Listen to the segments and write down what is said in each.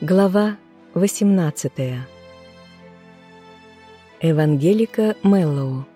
Глава 18 Евангелика Меллоу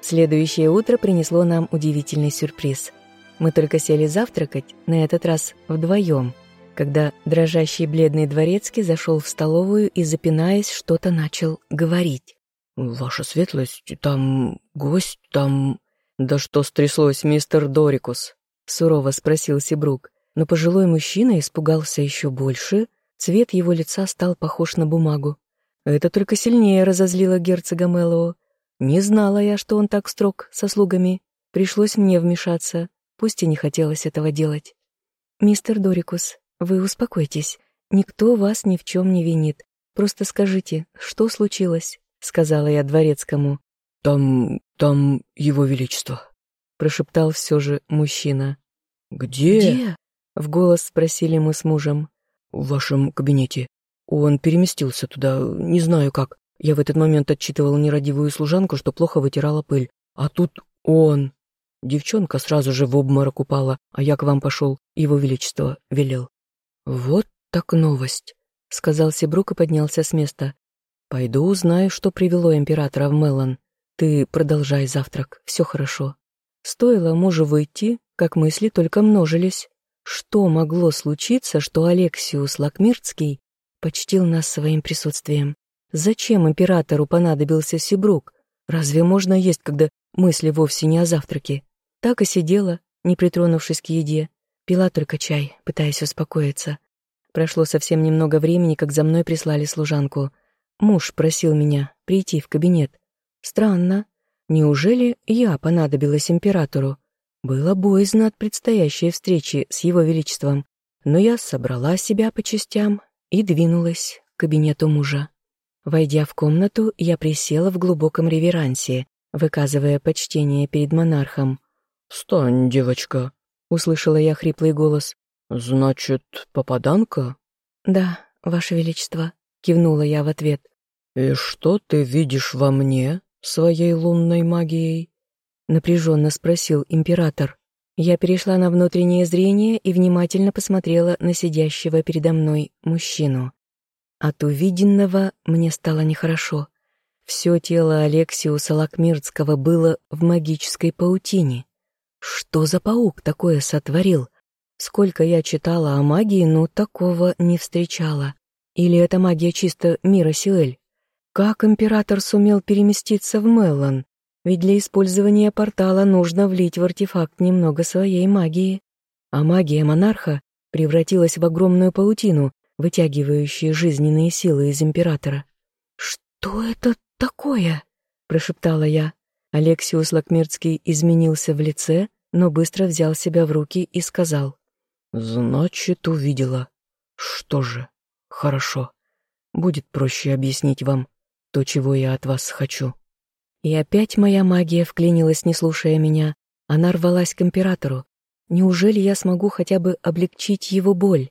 Следующее утро принесло нам удивительный сюрприз. Мы только сели завтракать, на этот раз вдвоем, когда дрожащий бледный дворецкий зашел в столовую и, запинаясь, что-то начал говорить. «Ваша светлость, там гость, там...» «Да что стряслось, мистер Дорикус?» — сурово спросил Сибрук. Но пожилой мужчина испугался еще больше, цвет его лица стал похож на бумагу. Это только сильнее разозлило герцога Мэллоу. Не знала я, что он так строг со слугами. Пришлось мне вмешаться, пусть и не хотелось этого делать. «Мистер Дорикус, вы успокойтесь. Никто вас ни в чем не винит. Просто скажите, что случилось?» — сказала я дворецкому. «Там... там его величество», — прошептал все же мужчина. «Где?» «Где?» — в голос спросили мы с мужем. «В вашем кабинете. Он переместился туда, не знаю как. Я в этот момент отчитывал нерадивую служанку, что плохо вытирала пыль. А тут он. Девчонка сразу же в обморок упала, а я к вам пошел, его величество велел». «Вот так новость», — сказал Сибрук и поднялся с места. «Пойду узнаю, что привело императора в Мелан. Ты продолжай завтрак, все хорошо». Стоило мужу выйти, как мысли только множились. Что могло случиться, что Алексиус Лакмирцкий почтил нас своим присутствием? Зачем императору понадобился Сибрук? Разве можно есть, когда мысли вовсе не о завтраке? Так и сидела, не притронувшись к еде. Пила только чай, пытаясь успокоиться. Прошло совсем немного времени, как за мной прислали служанку. Муж просил меня прийти в кабинет. Странно. Неужели я понадобилась императору? Было боязно от предстоящей встречи с его величеством, но я собрала себя по частям и двинулась к кабинету мужа. Войдя в комнату, я присела в глубоком реверансе, выказывая почтение перед монархом. «Встань, девочка», — услышала я хриплый голос. «Значит, попаданка?» «Да, ваше величество», — кивнула я в ответ. «И что ты видишь во мне своей лунной магией?» Напряженно спросил император. Я перешла на внутреннее зрение и внимательно посмотрела на сидящего передо мной мужчину. От увиденного мне стало нехорошо. Все тело Алексиуса Лакмирцкого было в магической паутине. Что за паук такое сотворил? Сколько я читала о магии, но такого не встречала. Или это магия чисто мира Сиэль? Как император сумел переместиться в Меллан? Ведь для использования портала нужно влить в артефакт немного своей магии. А магия монарха превратилась в огромную паутину, вытягивающую жизненные силы из императора. «Что это такое?» — прошептала я. Алексиус Лакмирцкий изменился в лице, но быстро взял себя в руки и сказал. «Значит, увидела. Что же, хорошо. Будет проще объяснить вам то, чего я от вас хочу». И опять моя магия вклинилась, не слушая меня. Она рвалась к императору. Неужели я смогу хотя бы облегчить его боль?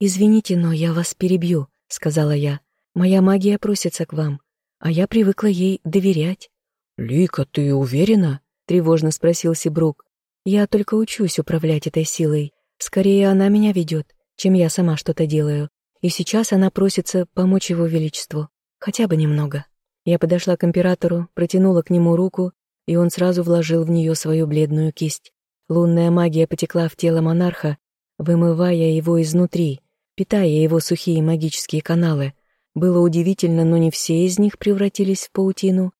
«Извините, но я вас перебью», — сказала я. «Моя магия просится к вам, а я привыкла ей доверять». «Лика, ты уверена?» — тревожно спросил Сибрук. «Я только учусь управлять этой силой. Скорее, она меня ведет, чем я сама что-то делаю. И сейчас она просится помочь его величеству. Хотя бы немного». Я подошла к императору, протянула к нему руку, и он сразу вложил в нее свою бледную кисть. Лунная магия потекла в тело монарха, вымывая его изнутри, питая его сухие магические каналы. Было удивительно, но не все из них превратились в паутину.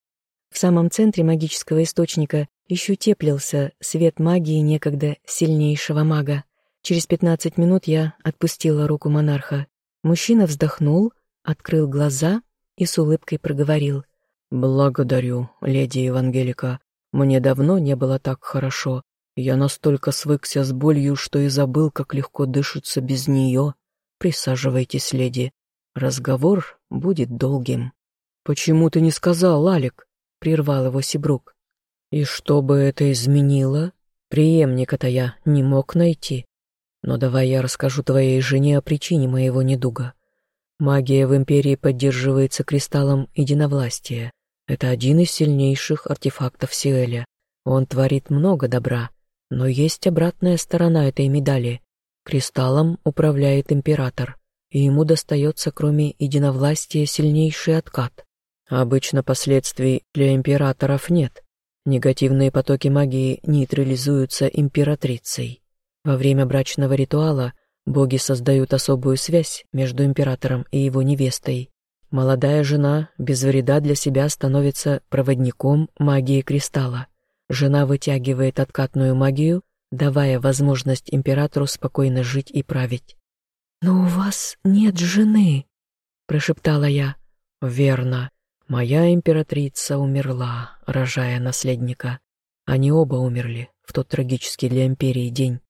В самом центре магического источника еще теплился свет магии некогда сильнейшего мага. Через пятнадцать минут я отпустила руку монарха. Мужчина вздохнул, открыл глаза и с улыбкой проговорил. «Благодарю, леди Евангелика. Мне давно не было так хорошо. Я настолько свыкся с болью, что и забыл, как легко дышится без нее. Присаживайтесь, леди. Разговор будет долгим». «Почему ты не сказал, Алик?» — прервал его Сибрук. «И что бы это изменило? Приемника-то я не мог найти. Но давай я расскажу твоей жене о причине моего недуга. Магия в Империи поддерживается кристаллом единовластия. Это один из сильнейших артефактов Сиэля. Он творит много добра, но есть обратная сторона этой медали. Кристаллом управляет император. и ему достается, кроме единовластия, сильнейший откат. Обычно последствий для императоров нет. Негативные потоки магии нейтрализуются императрицей. Во время брачного ритуала боги создают особую связь между императором и его невестой. Молодая жена без вреда для себя становится проводником магии кристалла. Жена вытягивает откатную магию, давая возможность императору спокойно жить и править. «Но у вас нет жены», — прошептала я. «Верно. Моя императрица умерла, рожая наследника. Они оба умерли в тот трагический для империи день.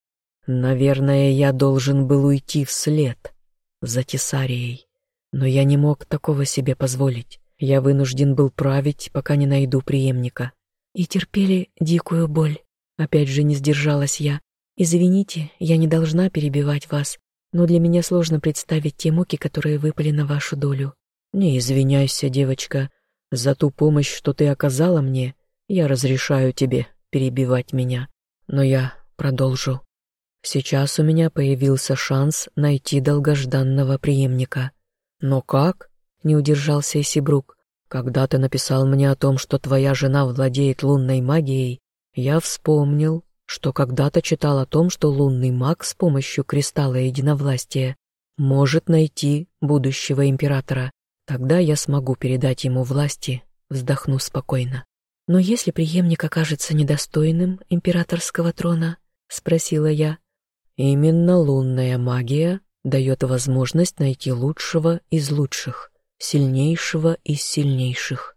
Наверное, я должен был уйти вслед за Тесарией. Но я не мог такого себе позволить. Я вынужден был править, пока не найду преемника. И терпели дикую боль. Опять же не сдержалась я. Извините, я не должна перебивать вас, но для меня сложно представить те муки, которые выпали на вашу долю. «Не извиняйся, девочка. За ту помощь, что ты оказала мне, я разрешаю тебе перебивать меня. Но я продолжу. Сейчас у меня появился шанс найти долгожданного преемника. Но как?» — не удержался Исибрук. «Когда ты написал мне о том, что твоя жена владеет лунной магией, я вспомнил, что когда-то читал о том, что лунный маг с помощью кристалла единовластия может найти будущего императора. Тогда я смогу передать ему власти, вздохну спокойно. Но если преемник окажется недостойным императорского трона, спросила я. Именно лунная магия дает возможность найти лучшего из лучших, сильнейшего из сильнейших.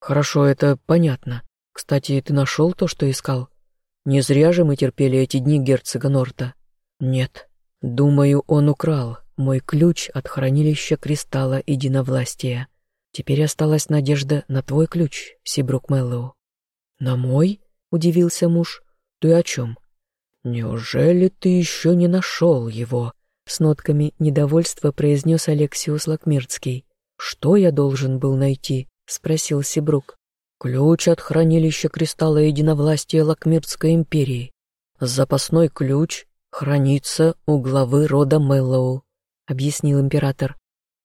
Хорошо, это понятно. Кстати, ты нашел то, что искал? Не зря же мы терпели эти дни герцога Норта. Нет, думаю, он украл мой ключ от хранилища кристалла единовластия. Теперь осталась надежда на твой ключ, Сибрук Мэллоу. На мой? Удивился муж. Ты о чем? Неужели ты еще не нашел его? С нотками недовольства произнес Алексиус Лакмирцкий. Что я должен был найти? Спросил Сибрук. Ключ от хранилища кристалла единовластия Лакмирской империи. Запасной ключ хранится у главы рода Мэллоу объяснил император.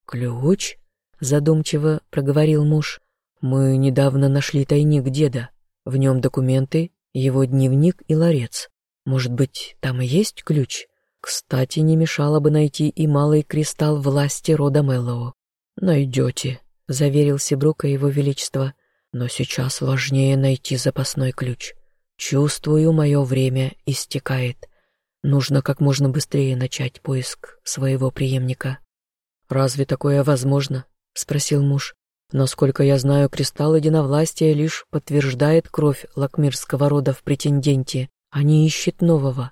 «Ключ?» — задумчиво проговорил муж. «Мы недавно нашли тайник деда. В нем документы, его дневник и ларец. Может быть, там и есть ключ? Кстати, не мешало бы найти и малый кристалл власти рода Мэллоу. Найдете», — заверил Сибрука его величество. «Но сейчас важнее найти запасной ключ. Чувствую, мое время истекает. Нужно как можно быстрее начать поиск своего преемника. «Разве такое возможно?» — спросил муж. «Насколько я знаю, кристалл единовластия лишь подтверждает кровь лакмирского рода в претенденте, не ищет нового.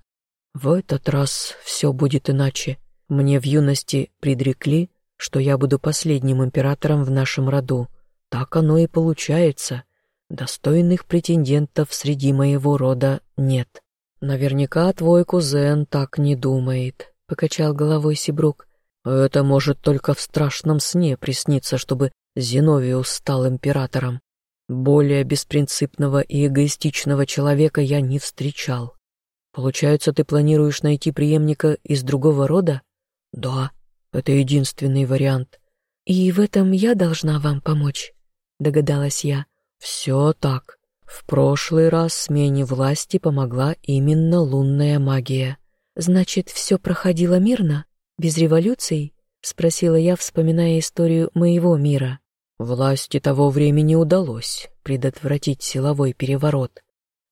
В этот раз все будет иначе. Мне в юности предрекли, что я буду последним императором в нашем роду. Так оно и получается. Достойных претендентов среди моего рода нет. «Наверняка твой кузен так не думает», — покачал головой Сибрук. «Это может только в страшном сне присниться, чтобы Зиновиус стал императором. Более беспринципного и эгоистичного человека я не встречал. Получается, ты планируешь найти преемника из другого рода? Да, это единственный вариант. И в этом я должна вам помочь, догадалась я. Все так. В прошлый раз смене власти помогла именно лунная магия. Значит, все проходило мирно? Без революций? Спросила я, вспоминая историю моего мира. Власти того времени удалось предотвратить силовой переворот.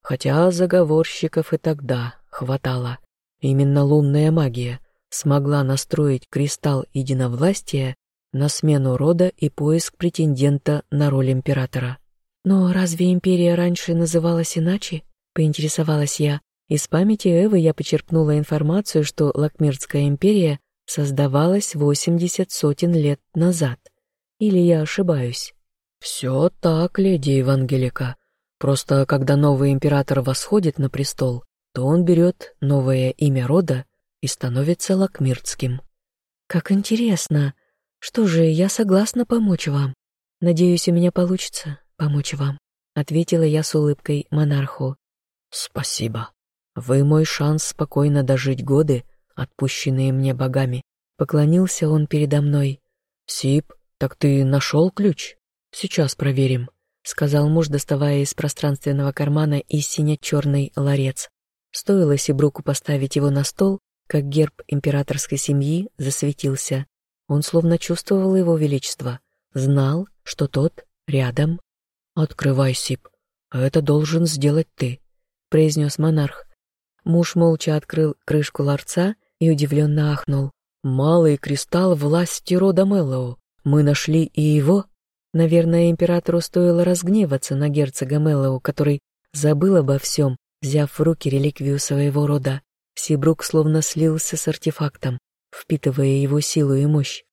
Хотя заговорщиков и тогда хватало. Именно лунная магия смогла настроить кристалл единовластия на смену рода и поиск претендента на роль императора. «Но разве империя раньше называлась иначе?» — поинтересовалась я. Из памяти Эвы я почерпнула информацию, что Лакмирская империя создавалась 80 сотен лет назад. Или я ошибаюсь? «Все так, леди Евангелика. Просто когда новый император восходит на престол, то он берет новое имя рода и становится Лакмирским». «Как интересно. Что же, я согласна помочь вам. Надеюсь, у меня получится помочь вам», — ответила я с улыбкой монарху. «Спасибо. Вы мой шанс спокойно дожить годы, отпущенные мне богами. Поклонился он передо мной. «Сип, так ты нашел ключ? Сейчас проверим», — сказал муж, доставая из пространственного кармана и сине-черный ларец. Стоило Сибруку поставить его на стол, как герб императорской семьи засветился. Он словно чувствовал его величество, знал, что тот рядом. «Открывай, Сип, это должен сделать ты», — произнес монарх. Муж молча открыл крышку ларца и удивленно ахнул. «Малый кристалл власти рода Мэллоу. Мы нашли и его?» Наверное, императору стоило разгневаться на герцога Мэллоу, который забыл обо всем, взяв в руки реликвию своего рода. Сибрук словно слился с артефактом, впитывая его силу и мощь.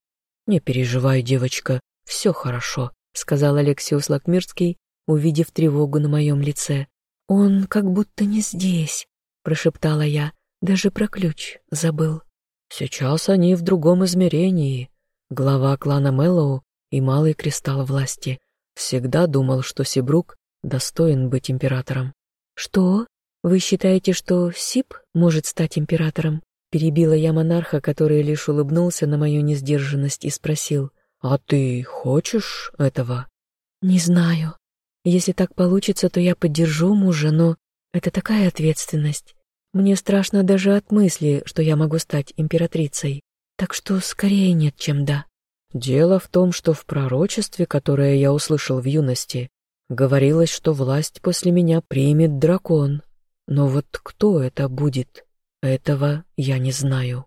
«Не переживай, девочка, все хорошо», — сказал Алексиус Лакмирский, увидев тревогу на моем лице. «Он как будто не здесь», — прошептала я, даже про ключ забыл. «Сейчас они в другом измерении», глава клана Мэллоу и Малый Кристалл Власти. Всегда думал, что Сибрук достоин быть императором. «Что?» «Вы считаете, что Сип может стать императором?» Перебила я монарха, который лишь улыбнулся на мою несдержанность и спросил, «А ты хочешь этого?» «Не знаю. Если так получится, то я поддержу мужа, но это такая ответственность. Мне страшно даже от мысли, что я могу стать императрицей. Так что скорее нет, чем да». «Дело в том, что в пророчестве, которое я услышал в юности, говорилось, что власть после меня примет дракон», но вот кто это будет, этого я не знаю.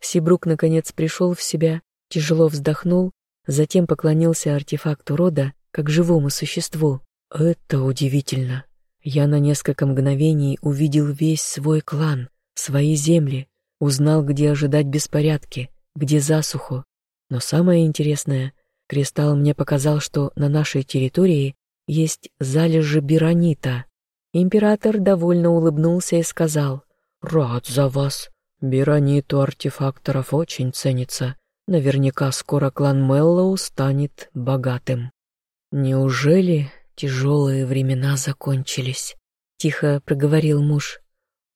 Сибрук наконец пришел в себя, тяжело вздохнул, затем поклонился артефакту рода, как живому существу. Это удивительно. Я на несколько мгновений увидел весь свой клан, свои земли, узнал, где ожидать беспорядки, где засуху. Но самое интересное, кристалл мне показал, что на нашей территории есть залежи биронита, Император довольно улыбнулся и сказал, «Рад за вас. Беронит у артефакторов очень ценится. Наверняка скоро клан Меллоу станет богатым». «Неужели тяжелые времена закончились?» — тихо проговорил муж.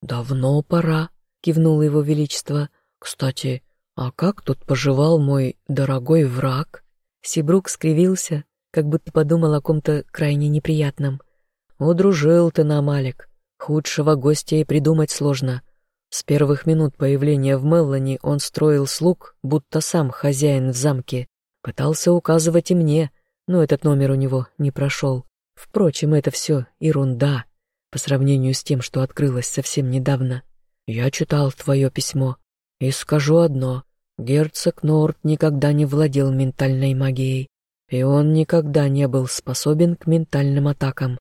«Давно пора», — кивнул его величество. «Кстати, а как тут поживал мой дорогой враг?» Сибрук скривился, как будто подумал о ком-то крайне неприятном — Удружил ты нам, Алик. Худшего гостя и придумать сложно. С первых минут появления в Меллани он строил слуг, будто сам хозяин в замке. Пытался указывать и мне, но этот номер у него не прошел. Впрочем, это все ерунда по сравнению с тем, что открылось совсем недавно. Я читал твое письмо и скажу одно. Герцог Норт никогда не владел ментальной магией, и он никогда не был способен к ментальным атакам.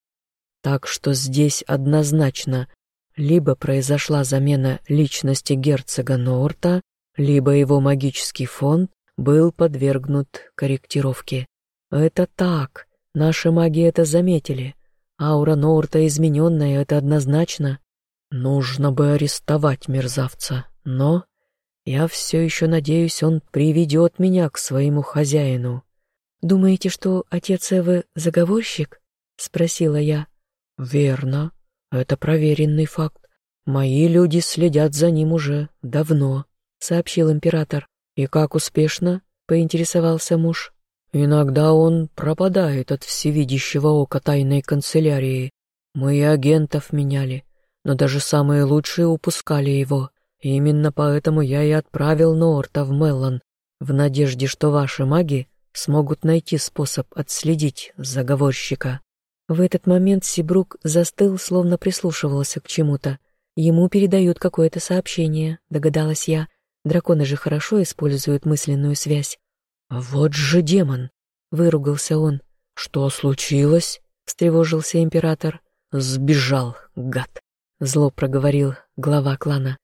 Так что здесь однозначно либо произошла замена личности герцога Норта, либо его магический фон был подвергнут корректировке. Это так, наши маги это заметили. Аура Норта измененная, это однозначно. Нужно бы арестовать мерзавца, но я все еще надеюсь, он приведет меня к своему хозяину. «Думаете, что отец Эвы заговорщик?» — спросила я. «Верно. Это проверенный факт. Мои люди следят за ним уже давно», — сообщил император. «И как успешно?» — поинтересовался муж. «Иногда он пропадает от всевидящего ока тайной канцелярии. Мы и агентов меняли, но даже самые лучшие упускали его. И именно поэтому я и отправил Норта в Меллан, в надежде, что ваши маги смогут найти способ отследить заговорщика». В этот момент Сибрук застыл, словно прислушивался к чему-то. Ему передают какое-то сообщение, догадалась я. Драконы же хорошо используют мысленную связь. «Вот же демон!» — выругался он. «Что случилось?» — встревожился император. «Сбежал, гад!» — зло проговорил глава клана.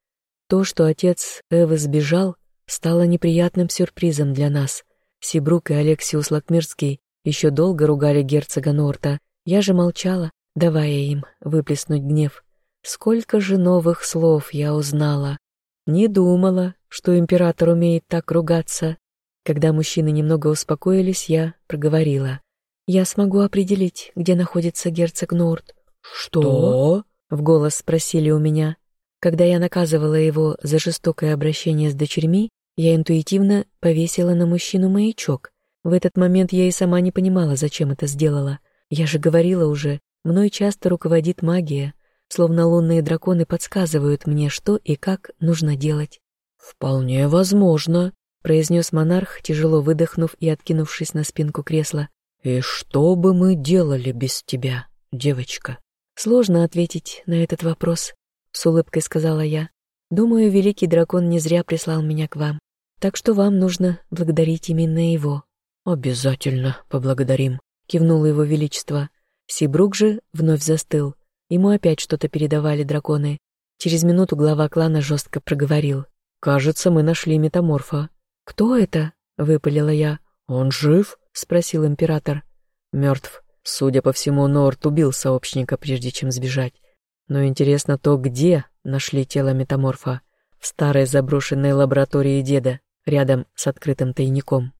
То, что отец Эвы сбежал, стало неприятным сюрпризом для нас. Сибрук и Алексиус Лакмирский еще долго ругали герцога Норта, я же молчала, давая им выплеснуть гнев. Сколько же новых слов я узнала. Не думала, что император умеет так ругаться. Когда мужчины немного успокоились, я проговорила. «Я смогу определить, где находится герцог Норд». «Что?» — в голос спросили у меня. Когда я наказывала его за жестокое обращение с дочерьми, Я интуитивно повесила на мужчину маячок. В этот момент я и сама не понимала, зачем это сделала. Я же говорила уже, мной часто руководит магия, словно лунные драконы подсказывают мне, что и как нужно делать. «Вполне возможно», — произнес монарх, тяжело выдохнув и откинувшись на спинку кресла. «И что бы мы делали без тебя, девочка?» «Сложно ответить на этот вопрос», — с улыбкой сказала я. «Думаю, великий дракон не зря прислал меня к вам. Так что вам нужно благодарить именно его». «Обязательно поблагодарим», — кивнуло его величество. Сибрук же вновь застыл. Ему опять что-то передавали драконы. Через минуту глава клана жестко проговорил. «Кажется, мы нашли метаморфа». «Кто это?» — выпалила я. «Он жив?» — спросил император. «Мертв. Судя по всему, Норт убил сообщника, прежде чем сбежать. Но интересно то, где нашли тело метаморфа. В старой заброшенной лаборатории деда рядом с открытым тайником.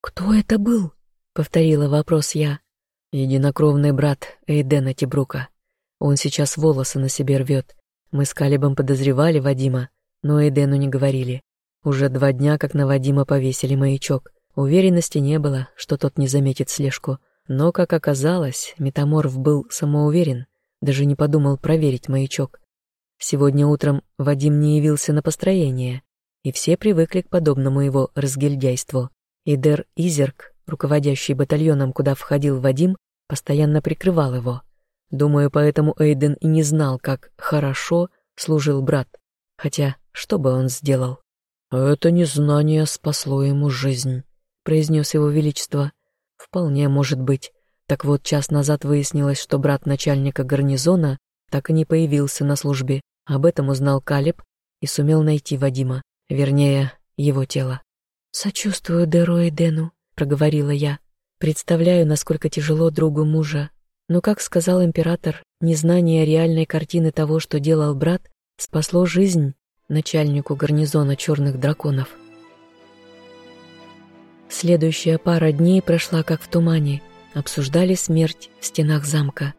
«Кто это был?» — повторила вопрос я. «Единокровный брат Эйдена Тибрука. Он сейчас волосы на себе рвет. Мы с Калибом подозревали Вадима, но Эйдену не говорили. Уже два дня, как на Вадима повесили маячок. Уверенности не было, что тот не заметит слежку. Но, как оказалось, метаморф был самоуверен, даже не подумал проверить маячок. Сегодня утром Вадим не явился на построение, и все привыкли к подобному его разгильдяйству. Идер Изерк, руководящий батальоном, куда входил Вадим, постоянно прикрывал его. Думаю, поэтому Эйден и не знал, как хорошо служил брат. Хотя, что бы он сделал? «Это незнание спасло ему жизнь», — произнес его величество. «Вполне может быть. Так вот, час назад выяснилось, что брат начальника гарнизона так и не появился на службе. Об этом узнал Калиб и сумел найти Вадима. Вернее, его тело. «Сочувствую Деру и Дену», — проговорила я. «Представляю, насколько тяжело другу мужа. Но, как сказал император, незнание реальной картины того, что делал брат, спасло жизнь начальнику гарнизона черных драконов». Следующая пара дней прошла как в тумане. Обсуждали смерть в стенах замка.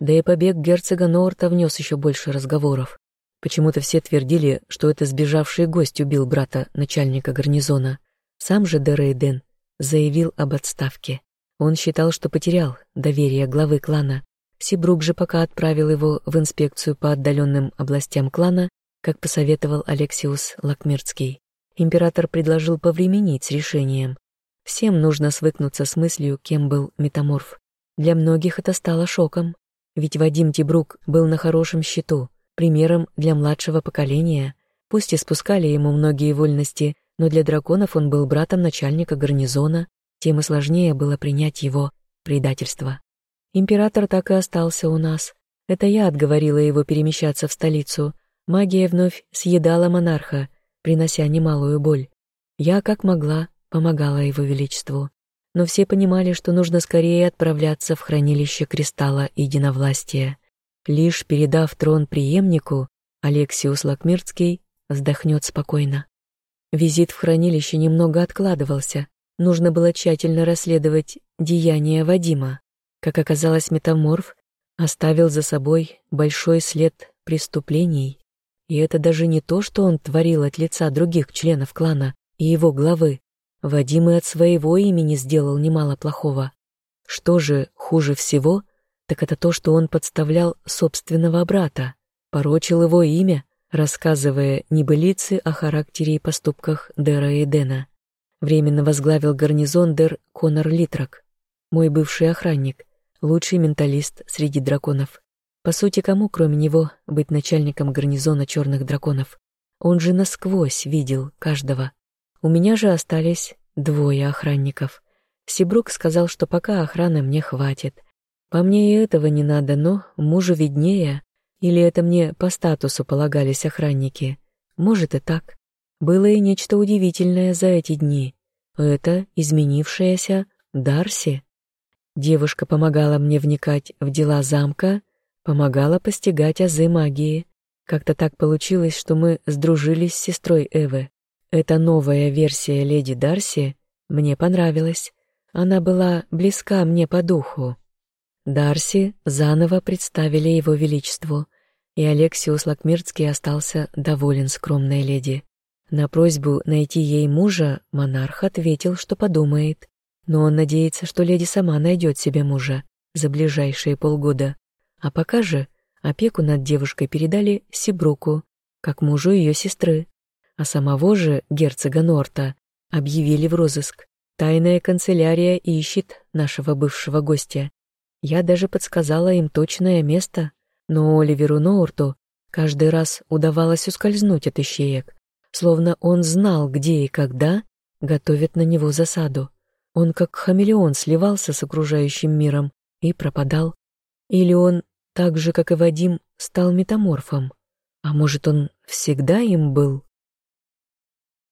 Да и побег герцога Норта внес еще больше разговоров. Почему-то все твердили, что это сбежавший гость убил брата начальника гарнизона. Сам же Дерейден заявил об отставке. Он считал, что потерял доверие главы клана. Сибрук же пока отправил его в инспекцию по отдаленным областям клана, как посоветовал Алексиус Лакмирцкий. Император предложил повременить с решением. Всем нужно свыкнуться с мыслью, кем был метаморф. Для многих это стало шоком, ведь Вадим Тибрук был на хорошем счету, примером для младшего поколения. Пусть и спускали ему многие вольности, но для драконов он был братом начальника гарнизона, тем и сложнее было принять его предательство. Император так и остался у нас. Это я отговорила его перемещаться в столицу. Магия вновь съедала монарха, принося немалую боль. Я, как могла, помогала его величеству. Но все понимали, что нужно скорее отправляться в хранилище кристалла единовластия. Лишь передав трон преемнику, Алексиус Лакмирцкий вздохнет спокойно. Визит в хранилище немного откладывался. Нужно было тщательно расследовать деяния Вадима. Как оказалось, метаморф оставил за собой большой след преступлений. И это даже не то, что он творил от лица других членов клана и его главы. Вадим и от своего имени сделал немало плохого. Что же хуже всего, так это то, что он подставлял собственного брата, порочил его имя, рассказывая небылицы о характере и поступках Дера и Дэна. Временно возглавил гарнизон Дер Конор Литрак, мой бывший охранник, лучший менталист среди драконов. По сути, кому, кроме него, быть начальником гарнизона черных драконов? Он же насквозь видел каждого. У меня же остались двое охранников. Сибрук сказал, что пока охраны мне хватит, по мне и этого не надо, но мужу виднее. Или это мне по статусу полагались охранники. Может и так. Было и нечто удивительное за эти дни. Это изменившаяся Дарси. Девушка помогала мне вникать в дела замка, помогала постигать азы магии. Как-то так получилось, что мы сдружились с сестрой Эвы. Эта новая версия леди Дарси мне понравилась. Она была близка мне по духу. Дарси заново представили его величеству, и Алексиус Лакмирцкий остался доволен скромной леди. На просьбу найти ей мужа монарх ответил, что подумает, но он надеется, что леди сама найдет себе мужа за ближайшие полгода. А пока же опеку над девушкой передали Сибруку, как мужу ее сестры, а самого же герцога Норта объявили в розыск. Тайная канцелярия ищет нашего бывшего гостя. Я даже подсказала им точное место, но Оливеру Ноурту каждый раз удавалось ускользнуть от ищеек, словно он знал, где и когда готовят на него засаду. Он как хамелеон сливался с окружающим миром и пропадал. Или он, так же, как и Вадим, стал метаморфом. А может, он всегда им был?